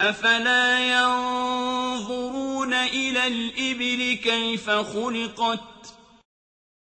أَفَلَا يَنظُرُونَ إِلَى الْإِبِلِ كَيْفَ خُلِقَتْ